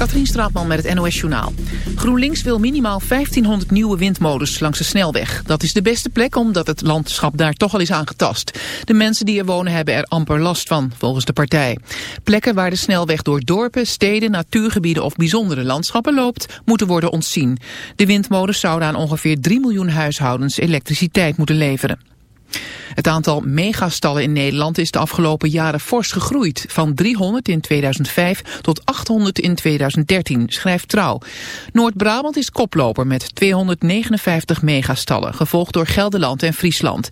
Katrien Straatman met het NOS Journaal. GroenLinks wil minimaal 1500 nieuwe windmolens langs de snelweg. Dat is de beste plek omdat het landschap daar toch al is aangetast. De mensen die er wonen hebben er amper last van, volgens de partij. Plekken waar de snelweg door dorpen, steden, natuurgebieden of bijzondere landschappen loopt, moeten worden ontzien. De windmolens zouden aan ongeveer 3 miljoen huishoudens elektriciteit moeten leveren. Het aantal megastallen in Nederland is de afgelopen jaren fors gegroeid. Van 300 in 2005 tot 800 in 2013, schrijft Trouw. Noord-Brabant is koploper met 259 megastallen, gevolgd door Gelderland en Friesland.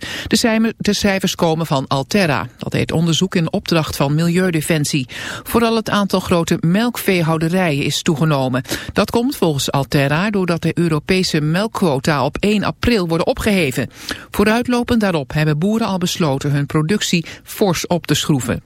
De cijfers komen van Alterra. Dat heet onderzoek in opdracht van Milieudefensie. Vooral het aantal grote melkveehouderijen is toegenomen. Dat komt volgens Alterra doordat de Europese melkquota op 1 april worden opgeheven. Vooruitlopend daarop hebben boeren al besloten hun productie fors op te schroeven.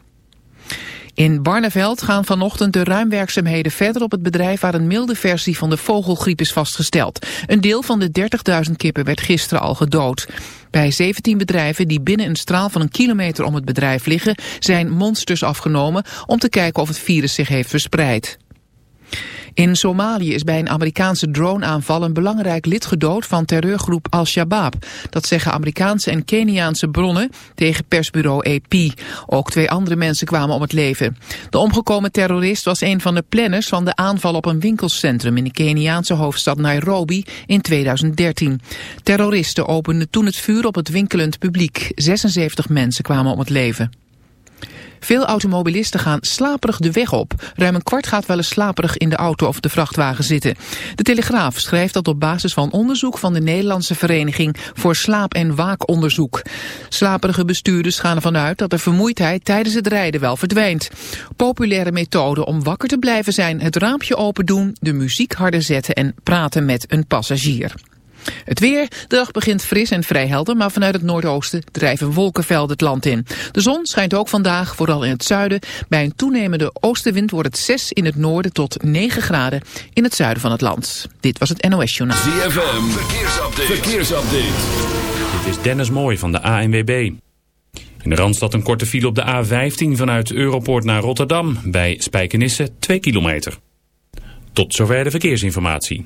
In Barneveld gaan vanochtend de ruimwerkzaamheden verder op het bedrijf waar een milde versie van de vogelgriep is vastgesteld. Een deel van de 30.000 kippen werd gisteren al gedood. Bij 17 bedrijven die binnen een straal van een kilometer om het bedrijf liggen zijn monsters afgenomen om te kijken of het virus zich heeft verspreid. In Somalië is bij een Amerikaanse droneaanval een belangrijk lid gedood van terreurgroep Al-Shabaab. Dat zeggen Amerikaanse en Keniaanse bronnen tegen persbureau AP. Ook twee andere mensen kwamen om het leven. De omgekomen terrorist was een van de planners van de aanval op een winkelcentrum in de Keniaanse hoofdstad Nairobi in 2013. Terroristen openden toen het vuur op het winkelend publiek. 76 mensen kwamen om het leven. Veel automobilisten gaan slaperig de weg op. Ruim een kwart gaat wel eens slaperig in de auto of de vrachtwagen zitten. De Telegraaf schrijft dat op basis van onderzoek van de Nederlandse Vereniging voor Slaap- en Waakonderzoek. Slaperige bestuurders gaan ervan uit dat de vermoeidheid tijdens het rijden wel verdwijnt. Populaire methode om wakker te blijven zijn het raampje open doen, de muziek harder zetten en praten met een passagier. Het weer, de dag begint fris en vrij helder, maar vanuit het noordoosten drijven wolkenvelden het land in. De zon schijnt ook vandaag, vooral in het zuiden. Bij een toenemende oostenwind wordt het 6 in het noorden tot 9 graden in het zuiden van het land. Dit was het NOS Journaal. ZFM, verkeersupdate. verkeersupdate. Dit is Dennis Mooij van de ANWB. In de Randstad een korte file op de A15 vanuit Europoort naar Rotterdam. Bij Spijkenisse 2 kilometer. Tot zover de verkeersinformatie.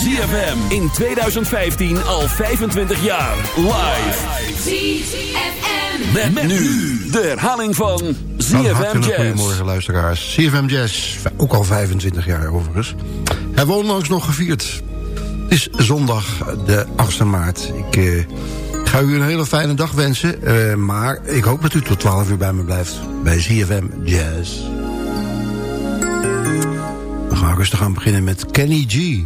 ZFM in 2015 al 25 jaar. Live. ZFM. Met, met nu de herhaling van ZFM Jazz. Goedemorgen luisteraars. ZFM Jazz, ook al 25 jaar overigens. Hij we onlangs nog gevierd. Het is zondag de 8e maart. Ik uh, ga u een hele fijne dag wensen. Uh, maar ik hoop dat u tot 12 uur bij me blijft. Bij ZFM Jazz. We gaan rustig gaan beginnen met Kenny G.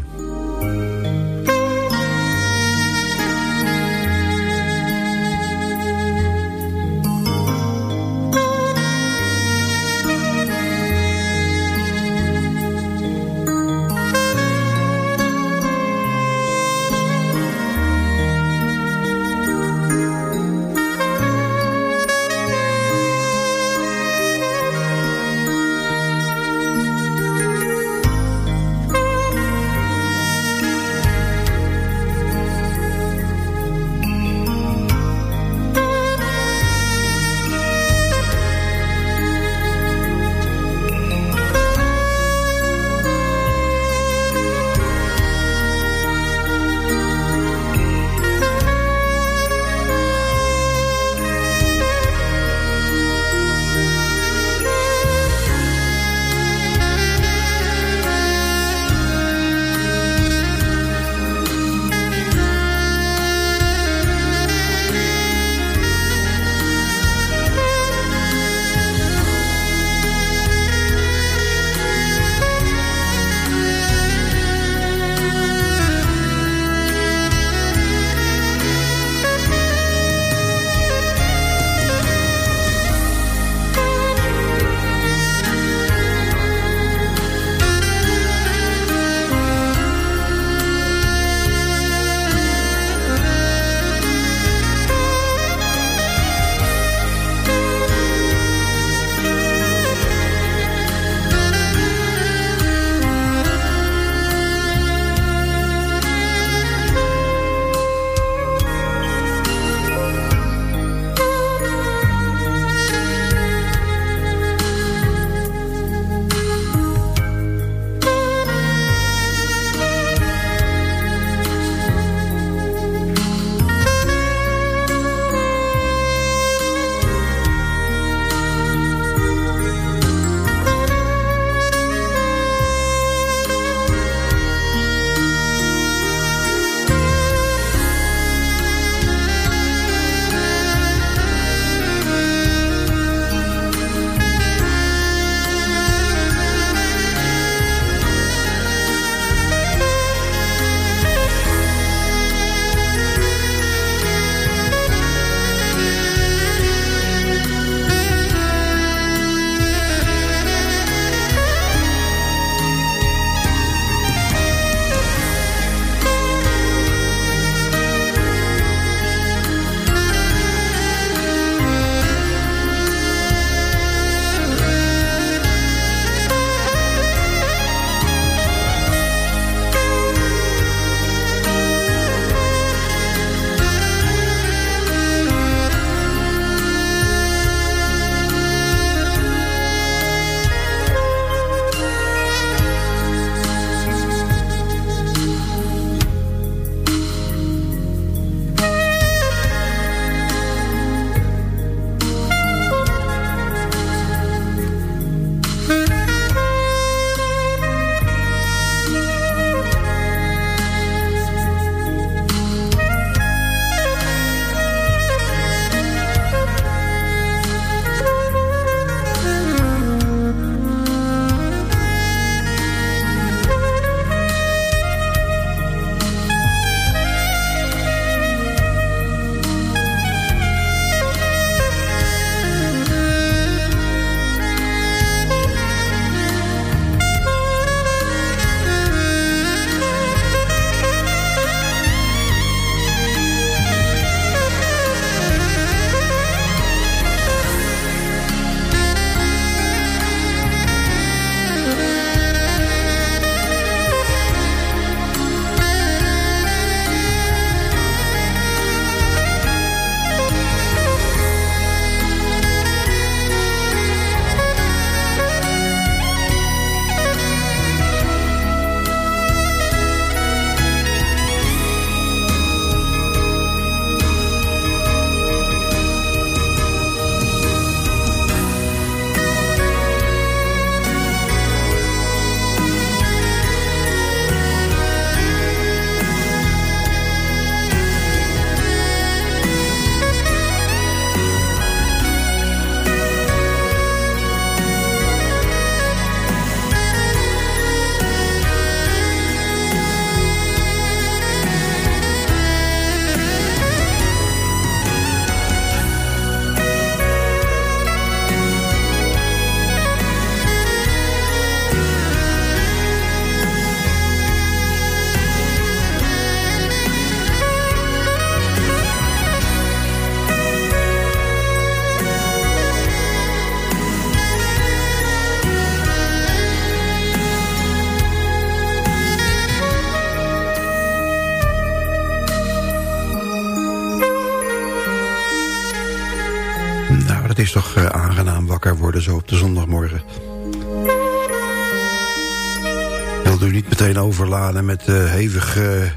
met uh, hevige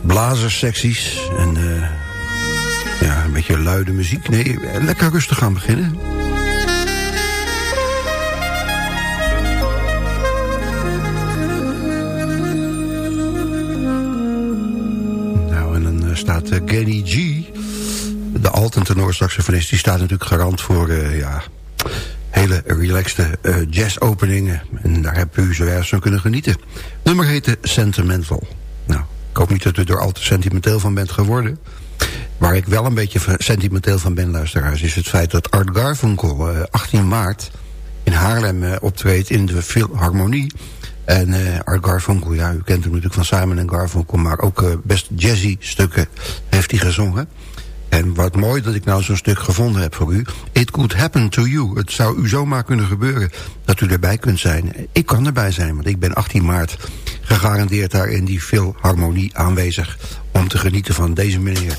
blazerssecties en ja, een beetje luide muziek? Nee, lekker rustig gaan beginnen. Nou, en dan staat Kenny G de alt- en tenorsaxofonist... die staat natuurlijk garant voor ja, hele relaxte uh, jazz-openingen. En daar hebt u zojuist van kunnen genieten. Nummer heette Sentimental. Nou, ik hoop niet dat u er al te sentimenteel van bent geworden. Waar ik wel een beetje sentimenteel van ben, luisteraars... is het feit dat Art Garfunkel uh, 18 maart in Haarlem optreedt in de Philharmonie... En uh, Art Garfunkel, ja, u kent hem natuurlijk van Simon en Garfunkel... maar ook best jazzy stukken heeft hij gezongen. En wat mooi dat ik nou zo'n stuk gevonden heb voor u. It could happen to you. Het zou u zomaar kunnen gebeuren dat u erbij kunt zijn. Ik kan erbij zijn, want ik ben 18 maart gegarandeerd daar in die harmonie aanwezig... om te genieten van deze meneer.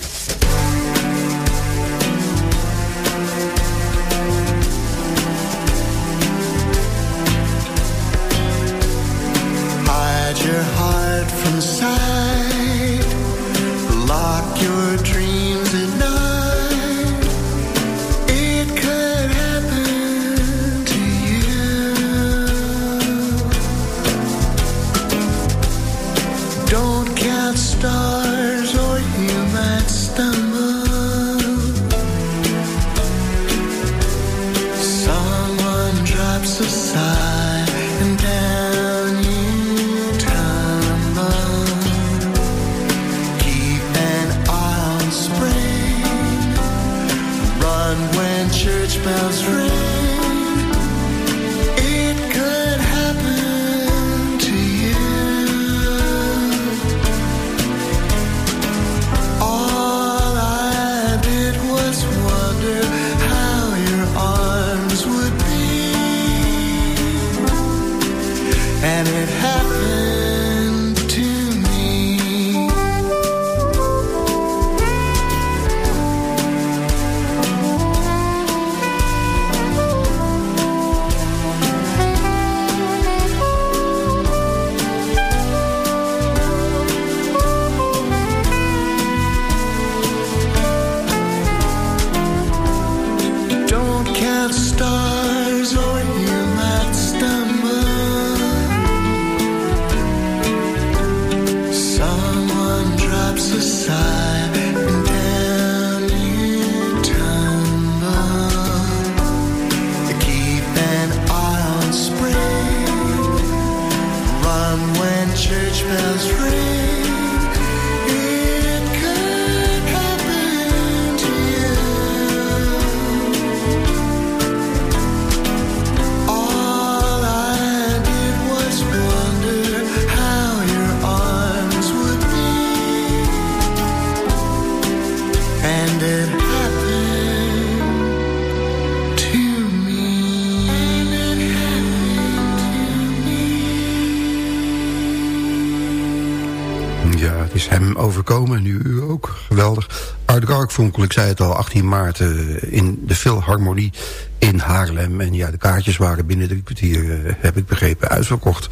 Ik zei het al, 18 maart eh, in de Philharmonie in Haarlem. En ja, de kaartjes waren binnen drie kwartier, eh, heb ik begrepen, uitverkocht.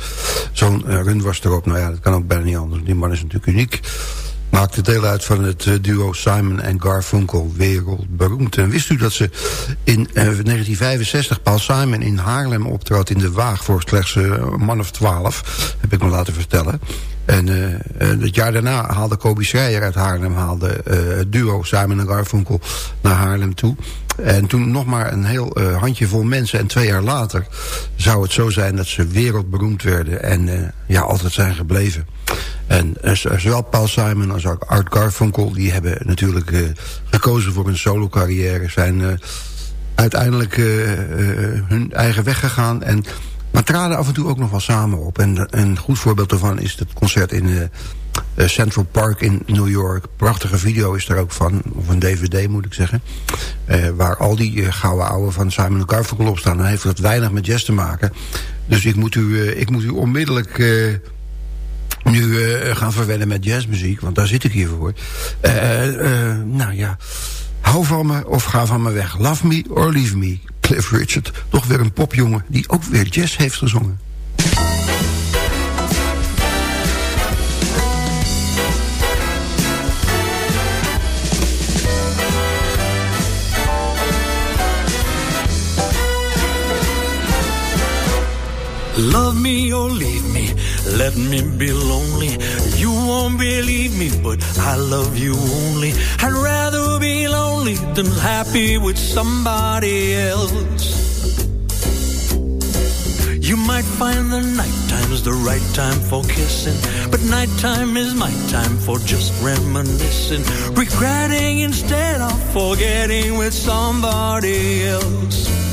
Zo'n eh, run was erop. Nou ja, dat kan ook bijna niet anders. Die man is natuurlijk uniek. Maakte deel uit van het duo Simon en Garfunkel, wereldberoemd. En wist u dat ze in eh, 1965 Paul Simon in Haarlem optrad in de Waag... voor slechts een man of twaalf, heb ik me laten vertellen. En eh, het jaar daarna haalde Kobe Schreier uit Haarlem... haalde eh, het duo Simon en Garfunkel naar Haarlem toe. En toen nog maar een heel uh, handjevol mensen. En twee jaar later zou het zo zijn dat ze wereldberoemd werden. En uh, ja, altijd zijn gebleven. En uh, zowel Paul Simon als ook Art Garfunkel... die hebben natuurlijk gekozen voor een solo carrière. Zijn uiteindelijk hun eigen weg gegaan. En, maar traden af en toe ook nog wel samen op. En een goed voorbeeld daarvan is het concert in... Uh, Central Park in New York. Prachtige video is er ook van. Of een dvd moet ik zeggen. Uh, waar al die uh, gouden ouwe van Simon Garfunkel op staan. Dan heeft dat weinig met jazz te maken. Dus ik moet u, ik moet u onmiddellijk nu gaan verwennen met jazzmuziek. Want daar zit ik hier voor. nou ja, Hou van me of ga van me weg. Love me or leave me. Cliff Richard, toch weer een popjongen die ook weer jazz heeft gezongen. Love me or leave me, let me be lonely. You won't believe me, but I love you only. I'd rather be lonely than happy with somebody else. You might find the nighttime's the right time for kissing, but nighttime is my time for just reminiscing, regretting instead of forgetting with somebody else.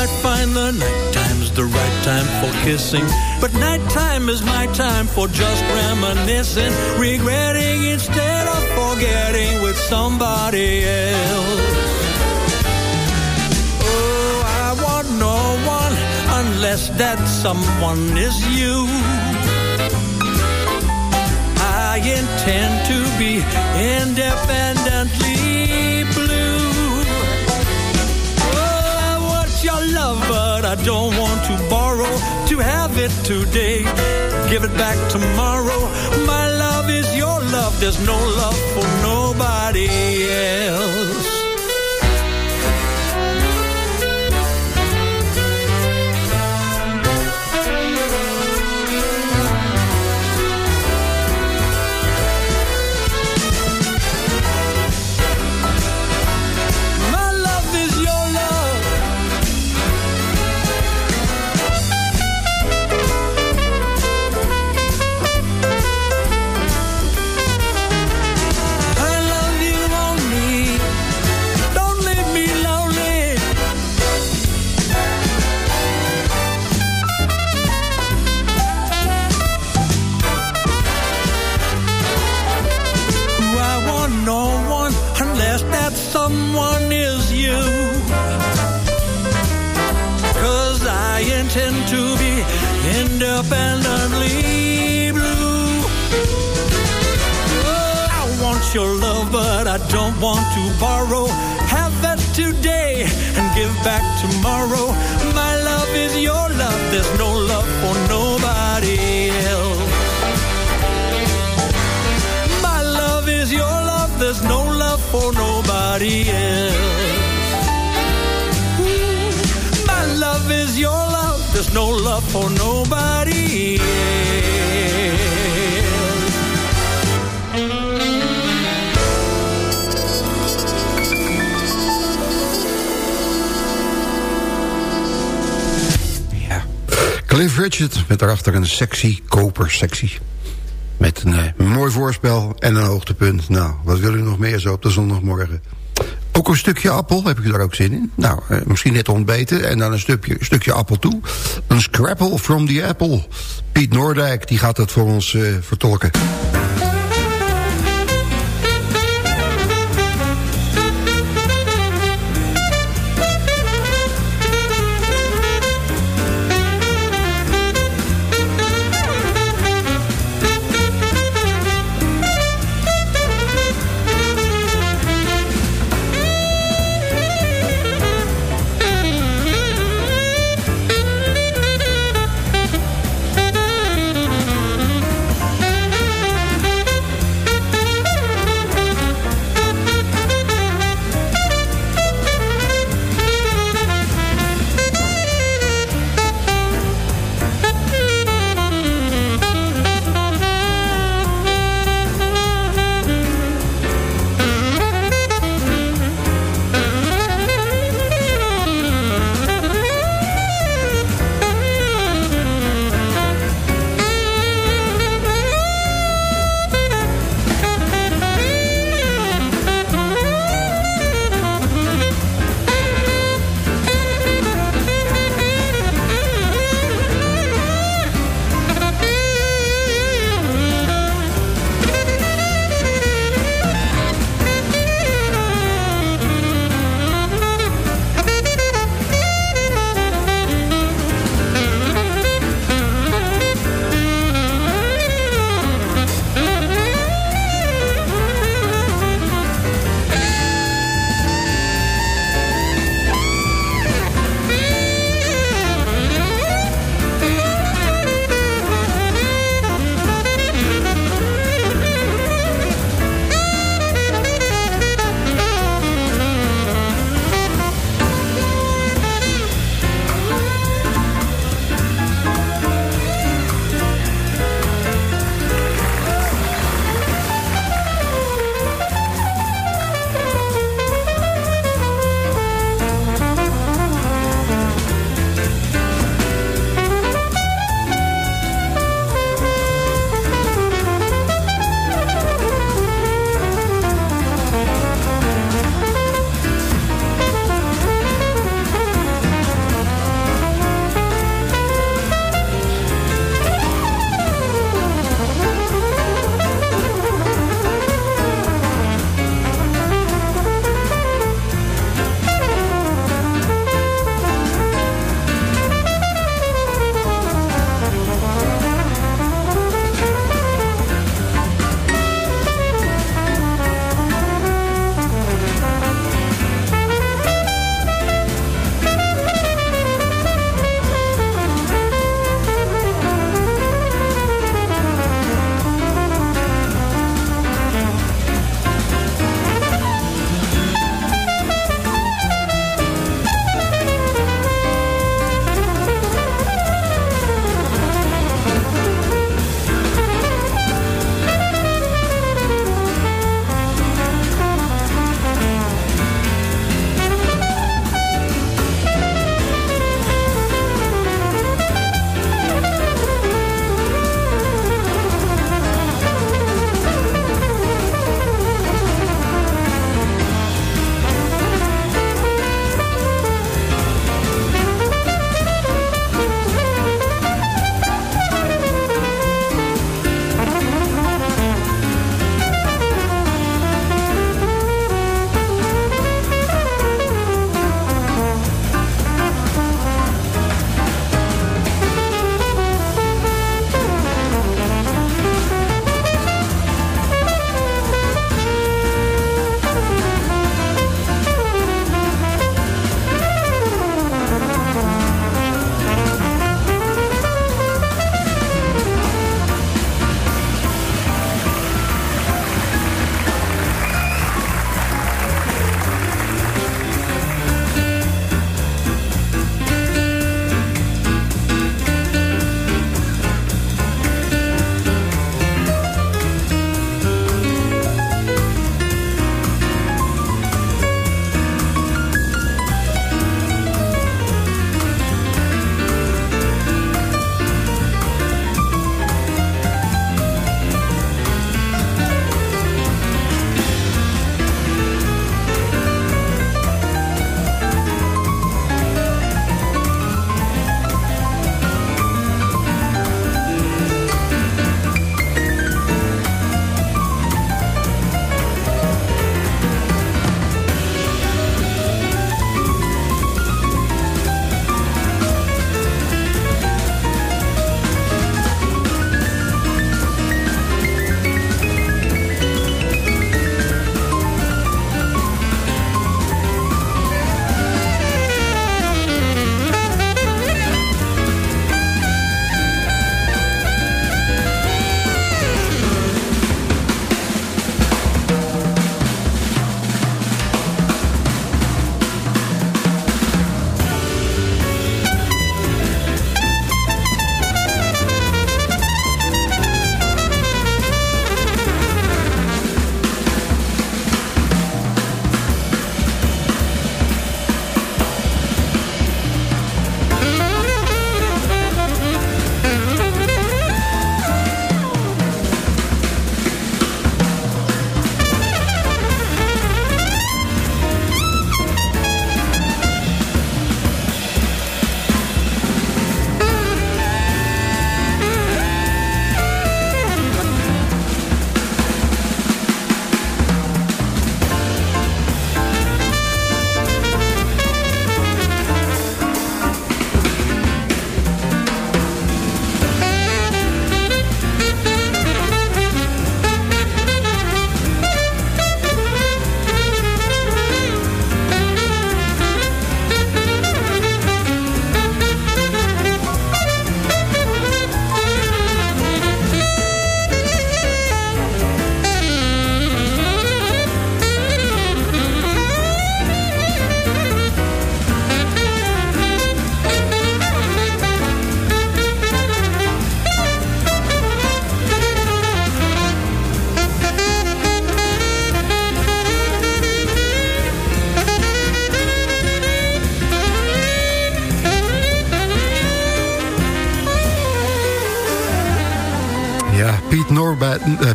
Might find the nighttime's the right time for kissing, but nighttime is my time for just reminiscing, regretting instead of forgetting with somebody else. Oh, I want no one unless that someone is you. I intend to be independently want but I don't want to borrow. To have it today, give it back tomorrow. My love is your love, there's no love for nobody else. Your love, but I don't want to borrow. Have that today and give back tomorrow. My love is your love, there's no love for nobody else. My love is your love, there's no love for nobody else. My love is your love, there's no love for nobody else. Cliff Richard met daarachter een sexy kopersectie. Met een eh, mooi voorspel en een hoogtepunt. Nou, wat wil u nog meer zo op de zondagmorgen? Ook een stukje appel, heb ik daar ook zin in? Nou, eh, misschien net ontbeten en dan een stukje, stukje appel toe. Een scrapple from the apple. Piet Noordijk, die gaat dat voor ons eh, vertolken.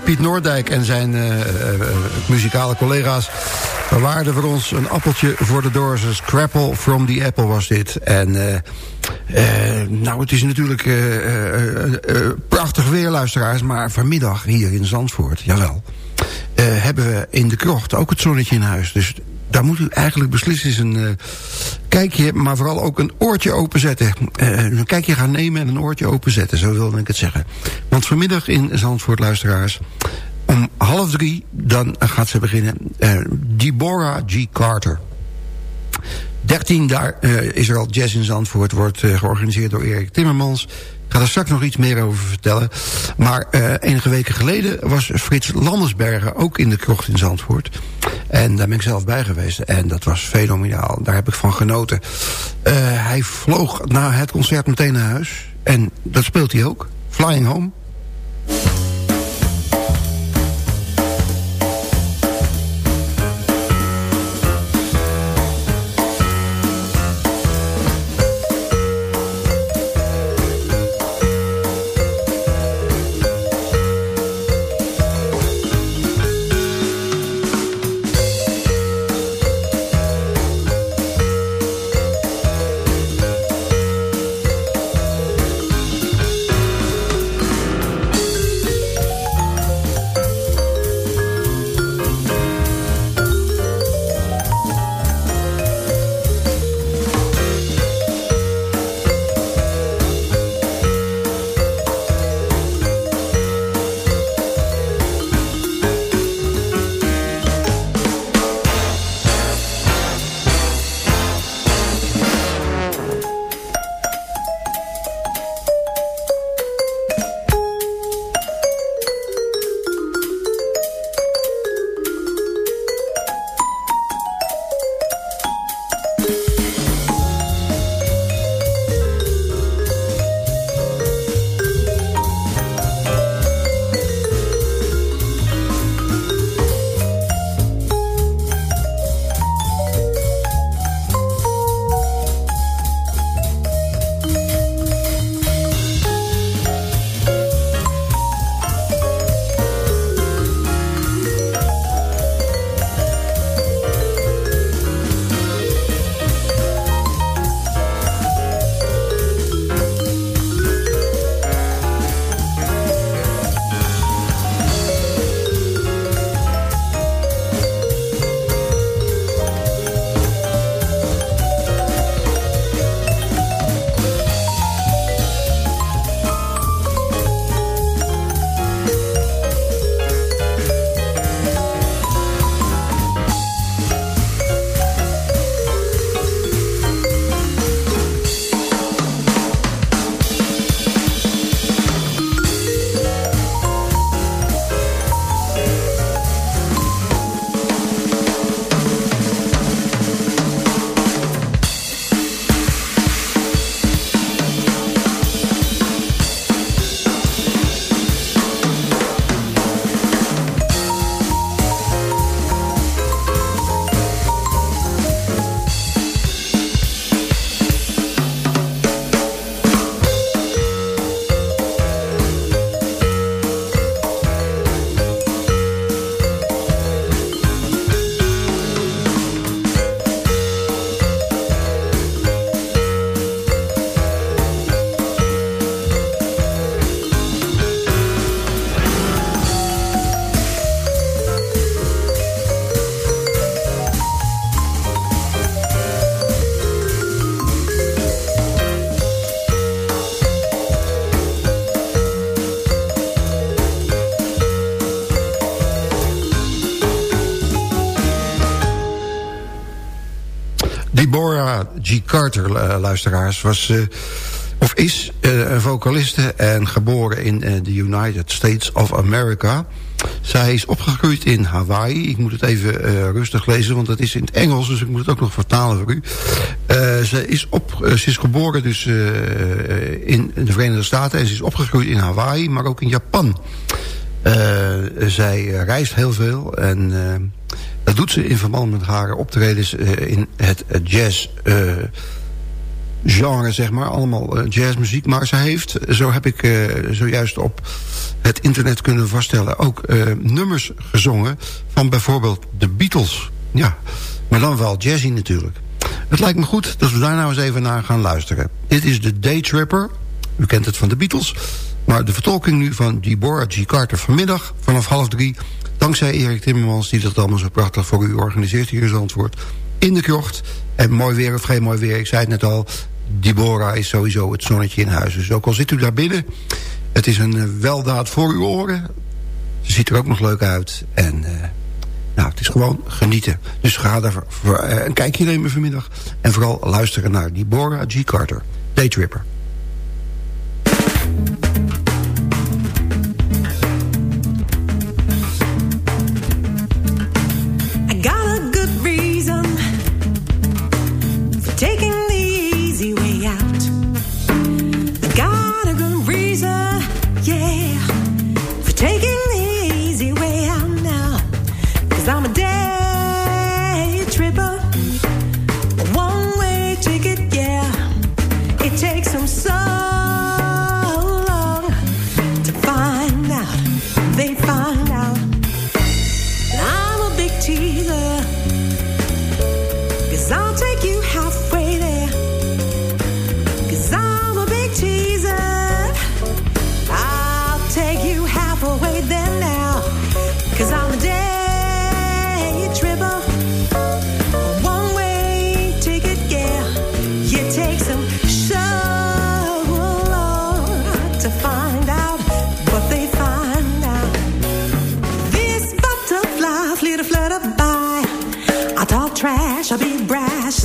Piet Noordijk en zijn muzikale collega's... bewaarden voor ons een appeltje voor de doors. Scrapple from the Apple was dit. En nou, het is natuurlijk prachtig weer, luisteraars... maar vanmiddag hier in Zandvoort, jawel... hebben we in de krocht ook het zonnetje in huis. Dus daar moet u eigenlijk beslist eens een kijkje... maar vooral ook een oortje openzetten. Uh, een kijkje gaan nemen en een oortje openzetten, zo wilde ik het zeggen. Want vanmiddag in Zandvoort, luisteraars... om half drie, dan gaat ze beginnen... Uh, Deborah G. Carter... 13 daar uh, is er al Jazz in Zandvoort, wordt georganiseerd door Erik Timmermans ga er straks nog iets meer over vertellen. Maar uh, enige weken geleden was Frits Landersbergen ook in de krocht in Zandvoort. En daar ben ik zelf bij geweest. En dat was fenomenaal. Daar heb ik van genoten. Uh, hij vloog na het concert meteen naar huis. En dat speelt hij ook. Flying Home. G. Carter, luisteraars, was... Uh, of is uh, een vocaliste en geboren in uh, de United States of America. Zij is opgegroeid in Hawaii. Ik moet het even rustig lezen, want het is in het Engels... dus ik moet het ook nog vertalen voor u. ze, is op, ze is geboren dus in de Verenigde Staten... en ze is opgegroeid in Hawaii, maar ook in Japan. zij reist heel veel en doet ze in verband met haar optredens uh, in het jazz... Uh, genre, zeg maar. Allemaal jazzmuziek. Maar ze heeft, zo heb ik zojuist op het internet kunnen vaststellen... ook nummers gezongen van bijvoorbeeld de Beatles. Ja, maar dan wel jazzy natuurlijk. Het lijkt me goed dat we daar nou eens even naar gaan luisteren. Dit is de Daytripper. U kent het van de Beatles. Maar de vertolking nu van Deborah G. Carter vanmiddag vanaf half drie... dankzij Erik Timmermans die dat allemaal zo prachtig voor u organiseert hier in Zandvoort... in de krocht. En mooi weer of geen mooi weer, ik zei het net al... Deborah is sowieso het zonnetje in huis. Dus ook al zit u daar binnen... het is een eh, weldaad voor uw oren. Ze ziet er ook nog leuk uit. En uh, nou, het is gewoon genieten. Dus ga daar voor, uh, een kijkje nemen vanmiddag. En vooral luisteren naar Deborah G. Carter. Daytripper.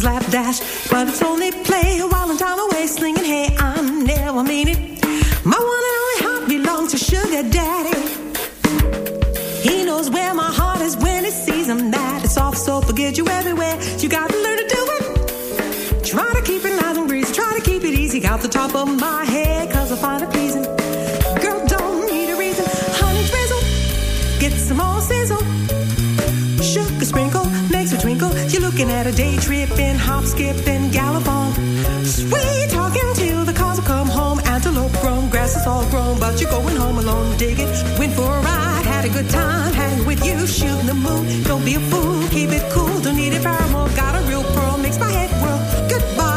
Slapdash, but it's only play while I'm time away slinging. Hey, I never mean it. My one and only heart belongs to Sugar Daddy. He knows where my heart is when he sees I'm mad. It's off, so forget you everywhere. You gotta learn to do it. Try to keep it nice and breezy, try to keep it easy. Out the top of my head, cause I find it pleasing. Girl, don't need a reason. Honey, drizzle, get some more sizzle. You're looking at a day trip tripping, hop, skip, and gallop on. Sweet talking till the cars come home. Antelope grown, grass is all grown, but you're going home alone. Dig it, went for a ride, had a good time, hang with you, shooting the moon. Don't be a fool, keep it cool, don't need it paramore. Got a real pearl, makes my head whirl. Goodbye,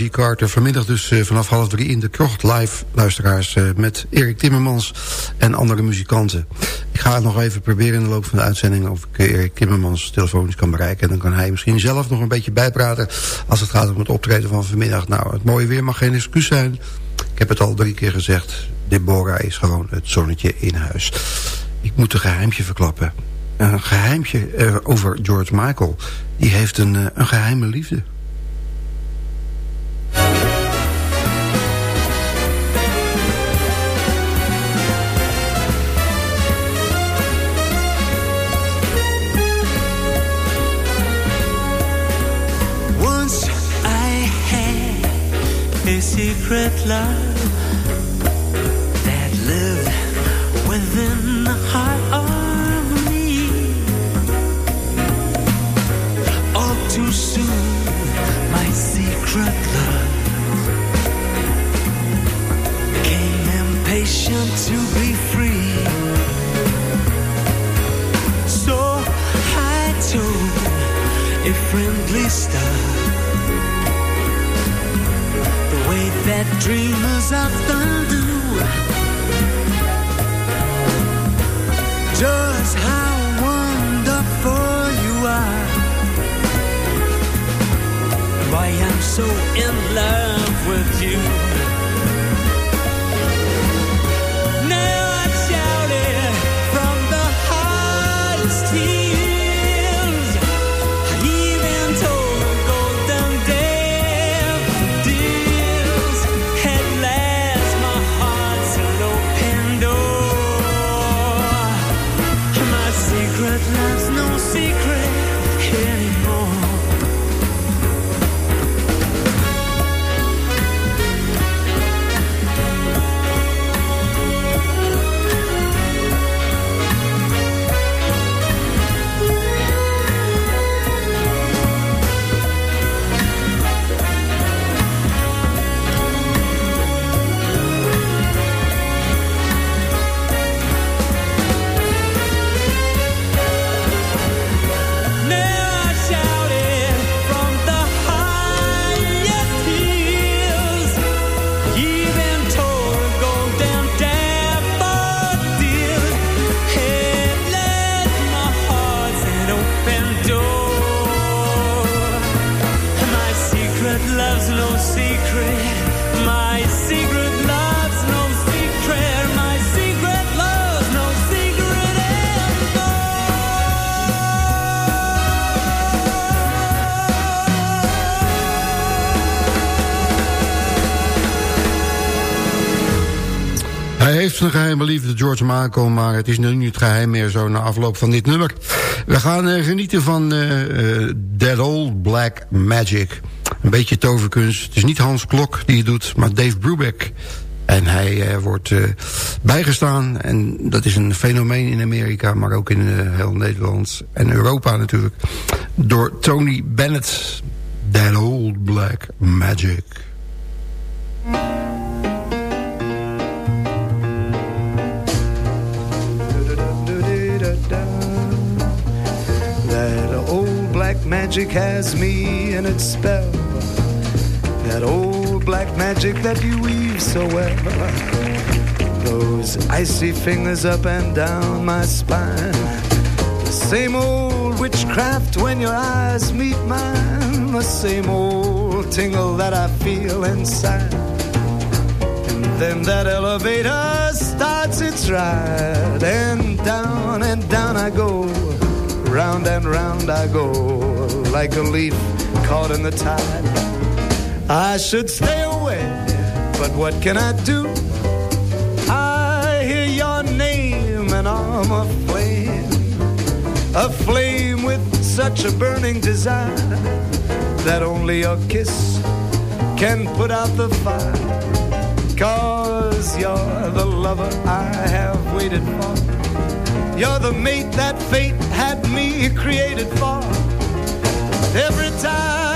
G. Carter. Vanmiddag dus eh, vanaf half drie in de krocht live luisteraars... Eh, met Erik Timmermans en andere muzikanten. Ik ga nog even proberen in de loop van de uitzending... of ik eh, Erik Timmermans telefonisch kan bereiken. En dan kan hij misschien zelf nog een beetje bijpraten... als het gaat om het optreden van vanmiddag. Nou, het mooie weer mag geen excuus zijn. Ik heb het al drie keer gezegd. Deborah is gewoon het zonnetje in huis. Ik moet een geheimtje verklappen. Een geheimtje over George Michael. Die heeft een, een geheime liefde. Secret love een geheime liefde, George Michael... maar het is nu niet geheim meer zo na afloop van dit nummer. We gaan uh, genieten van uh, Old Black Magic. Een beetje toverkunst. Het is niet Hans Klok die het doet, maar Dave Brubeck. En hij wordt bijgestaan. En dat is een fenomeen in Amerika, maar ook in heel Nederland en Europa natuurlijk. Door Tony Bennett. That Old Black Magic. Magic has me in its spell. That old black magic that you weave so well. Those icy fingers up and down my spine. The same old witchcraft when your eyes meet mine. The same old tingle that I feel inside. And then that elevator starts its ride. And down and down I go. Round and round I go like a leaf caught in the tide. I should stay away, but what can I do? I hear your name and I'm aflame, aflame with such a burning desire that only your kiss can put out the fire. Cause you're the lover I have waited for. You're the mate that fate had me created for. Every time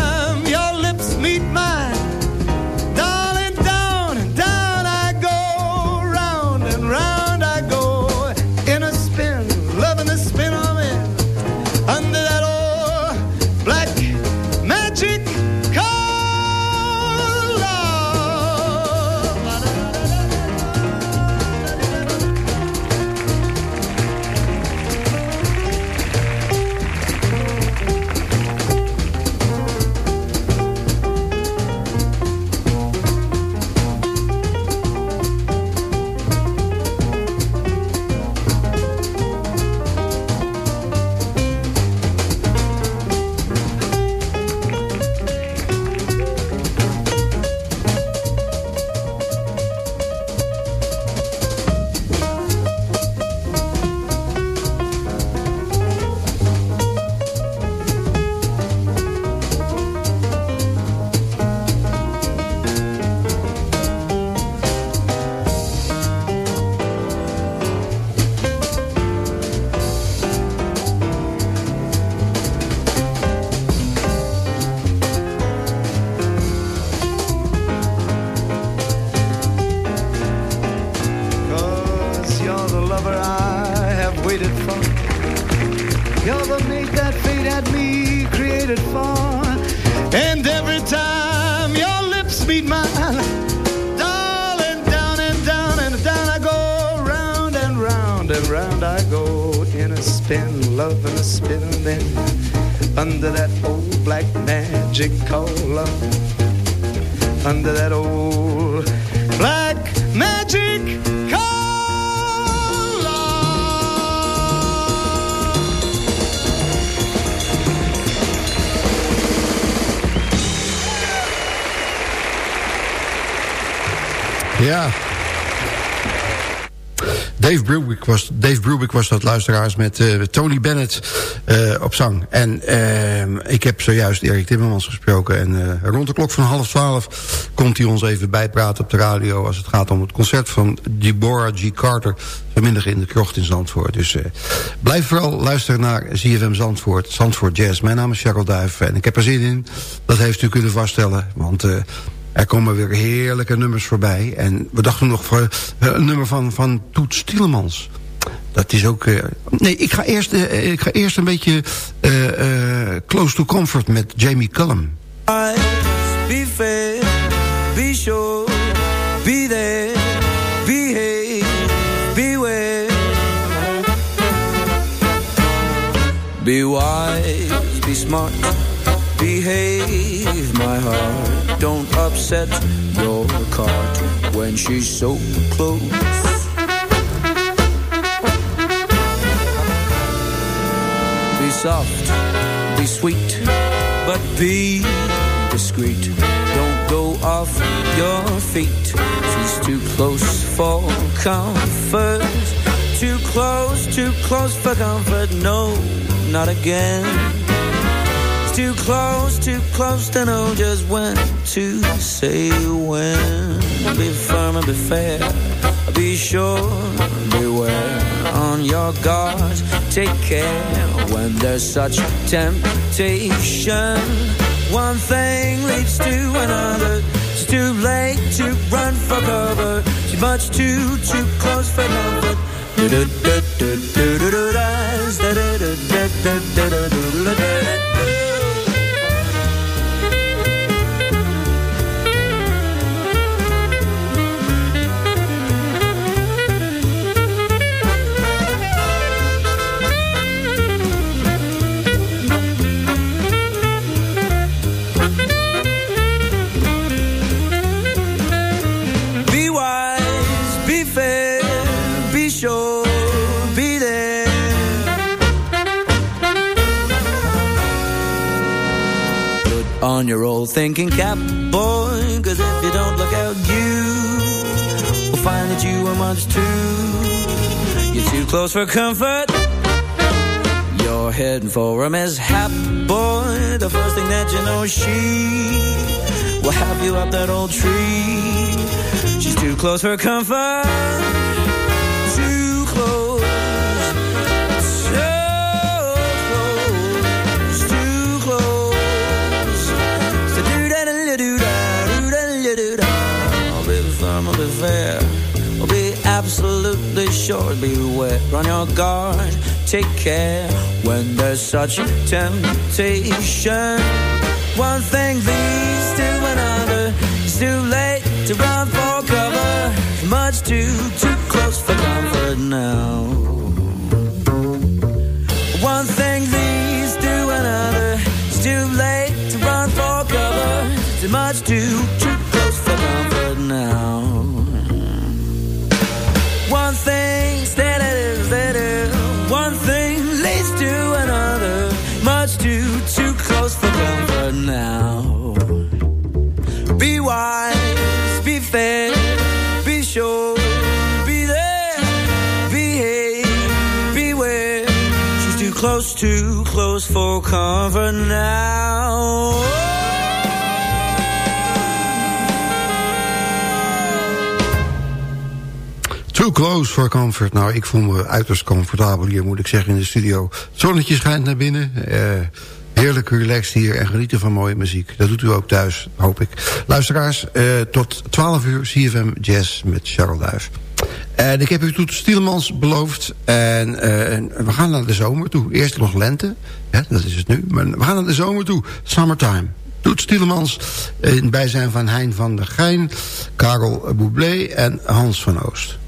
I go in a spin, love in a spin, and then under that old black magic collar, under that old black magic collar. Dave Brubeck was, Dave Brubeck was dat luisteraars met eh, Tony Bennett eh, op zang. En eh, ik heb zojuist Erik Timmermans gesproken. En rond de klok van half twaalf komt hij ons even bijpraten op de radio... als het gaat om het concert van Deborah G. Carter... vanmiddag in de krocht in Zandvoort. Dus blijf vooral luisteren naar ZFM Zandvoort, Zandvoort Jazz. Mijn naam is Cheryl Duif en ik heb er zin in. Dat heeft u kunnen vaststellen, want... Er komen weer heerlijke nummers voorbij. En we dachten nog voor eh, een nummer van, van Toet Stielemans. Dat is ook... Uh, nee, ik ga, eerst, uh, ik ga eerst een beetje Close to Comfort met Jamie Cullum. Be fair, be sure, be there, behave, beware. Be wise, be smart, behave, my heart. Don't upset your cart when she's so close. Be soft, be sweet, but be discreet. Don't go off your feet. She's too close for comfort. Too close, too close for comfort. No, not again too close, too close to know just when to say when. Be firm and be fair, be sure, beware on your guard. Take care when there's such temptation. One thing leads to another. It's too late to run for cover. Too much too, too close for comfort. Do your old thinking cap, boy. Cause if you don't look out, you will find that you are much too. You're too close for comfort. You're heading for a mishap, boy. The first thing that you know, she will have you up that old tree. She's too close for comfort. Absolutely sure, beware on your guard. Take care when there's such temptation. One thing leads to another. It's too late to run for cover. Much too, too close for comfort now. One thing leads to another. It's too late to run for cover. It's much too, too close for comfort now. now. Close for comfort now. Too close for comfort. Nou, ik voel me uiterst comfortabel hier, moet ik zeggen, in de studio. Het zonnetje schijnt naar binnen. Uh, heerlijk relaxed hier en genieten van mooie muziek. Dat doet u ook thuis, hoop ik. Luisteraars, uh, tot 12 uur CFM Jazz met Charles Duif. En ik heb u Toet Stielemans beloofd. En uh, we gaan naar de zomer toe. Eerst nog lente. Dat is het nu. Maar we gaan naar de zomer toe. Summertime. Toet Stielemans. In bijzijn van Hein van der Geijn. Karel Boublé en Hans van Oost.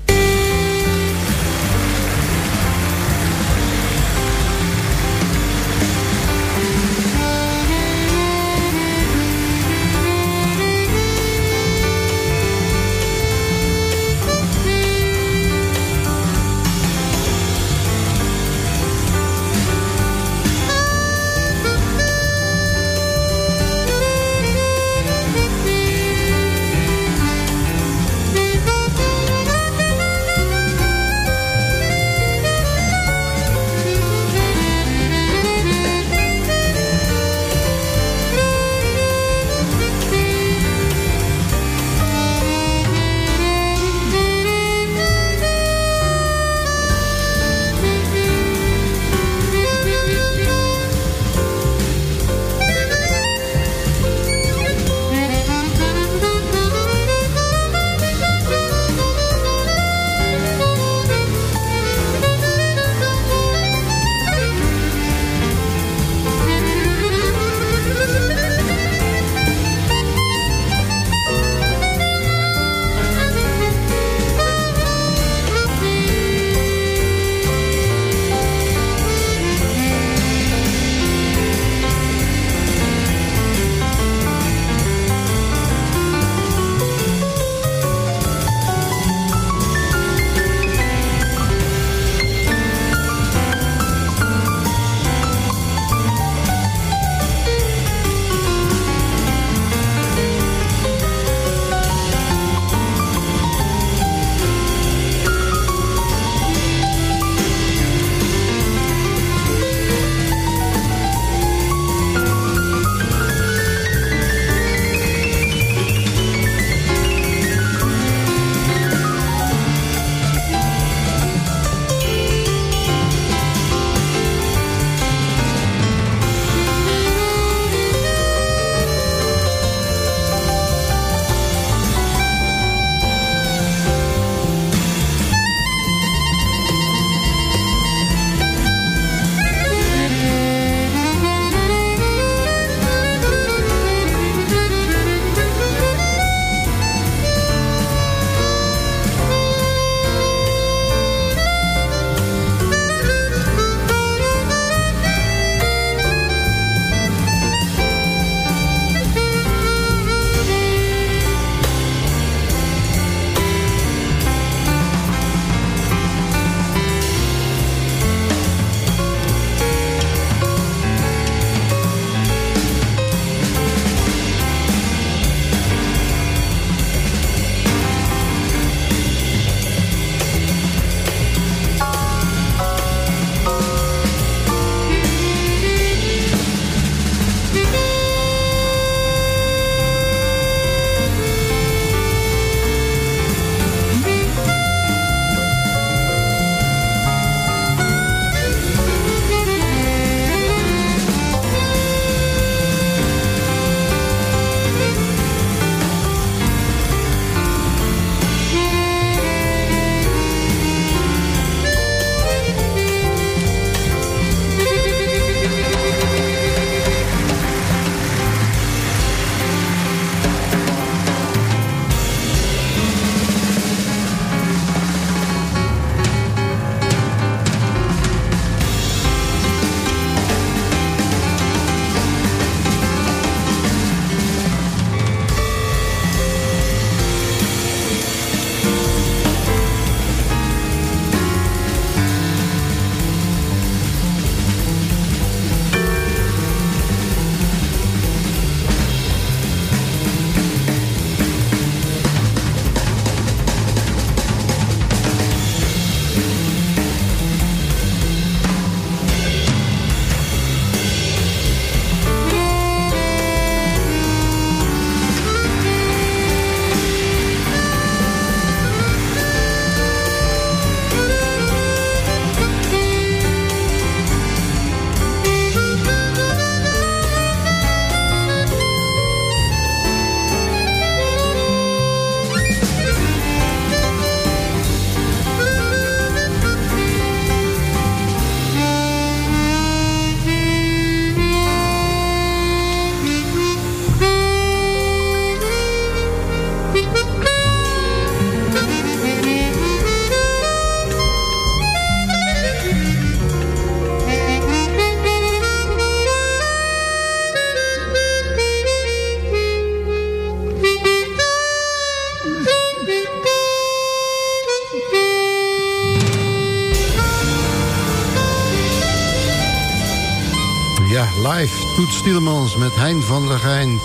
Stielemans met Hein van der Geijn,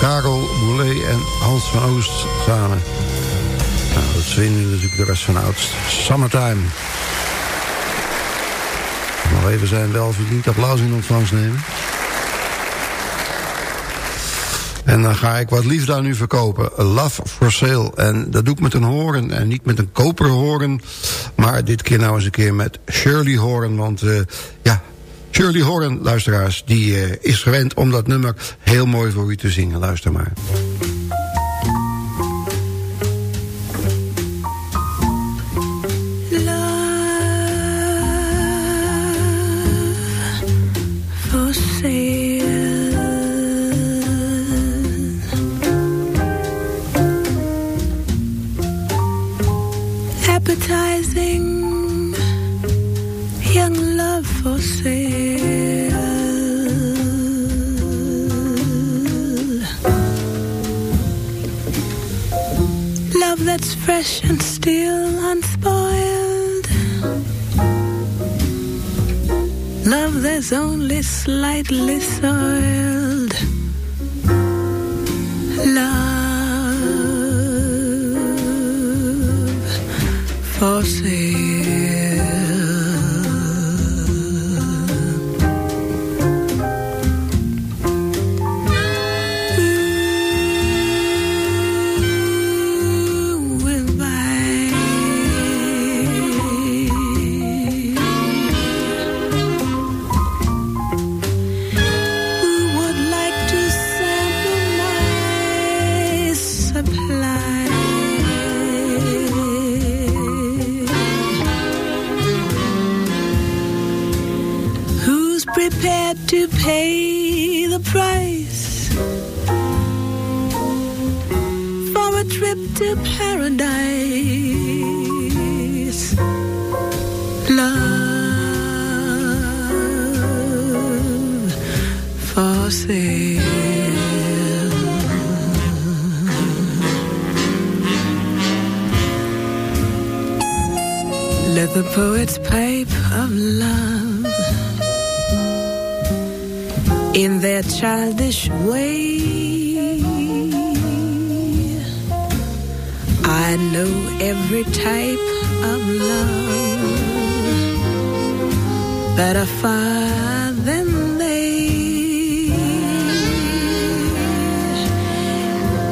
Karel Boulet en Hans van Oost samen. Nou, dat vinden natuurlijk de rest van oudst. Summertime. Nog even zijn welverdiend applaus in ontvangst nemen. En dan ga ik wat liefde aan u verkopen. Love for Sale. En dat doe ik met een horen. En niet met een koperhoorn. Maar dit keer nou eens een keer met Shirley Horen. Want uh, ja, Shirley Horen, luisteraars, die uh, is gewend om dat nummer heel mooi voor u te zingen. Luister maar. Fresh and still unspoiled. Love that's only slightly soiled. Love for sale.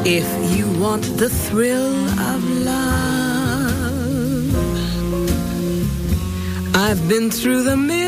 If you want the thrill of love, I've been through the mill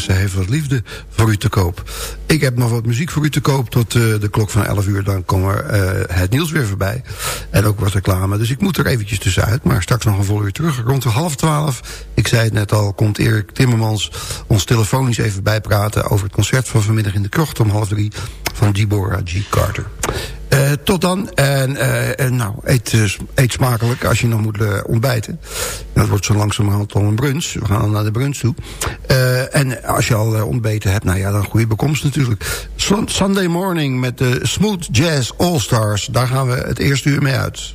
Ze heeft wat liefde voor u te koop. Ik heb nog wat muziek voor u te koop tot uh, de klok van 11 uur. Dan komt er uh, het nieuws weer voorbij. En ook wat reclame. Dus ik moet er eventjes tussenuit. Maar straks nog een vol uur terug. Rond de half twaalf, ik zei het net al... komt Erik Timmermans ons telefonisch even bijpraten... over het concert van vanmiddag in de krocht om half drie... van Deborah G. Carter. Uh, tot dan. En, en nou, eet, uh, eet smakelijk als je nog moet ontbijten. Dat wordt zo langzamerhand al een brunch. We gaan naar de brunch toe. en als je al ontbeten hebt, nou ja, dan goede bekomst natuurlijk. Sunday morning met de Smooth Jazz All Stars. Daar gaan we het eerste uur mee uit.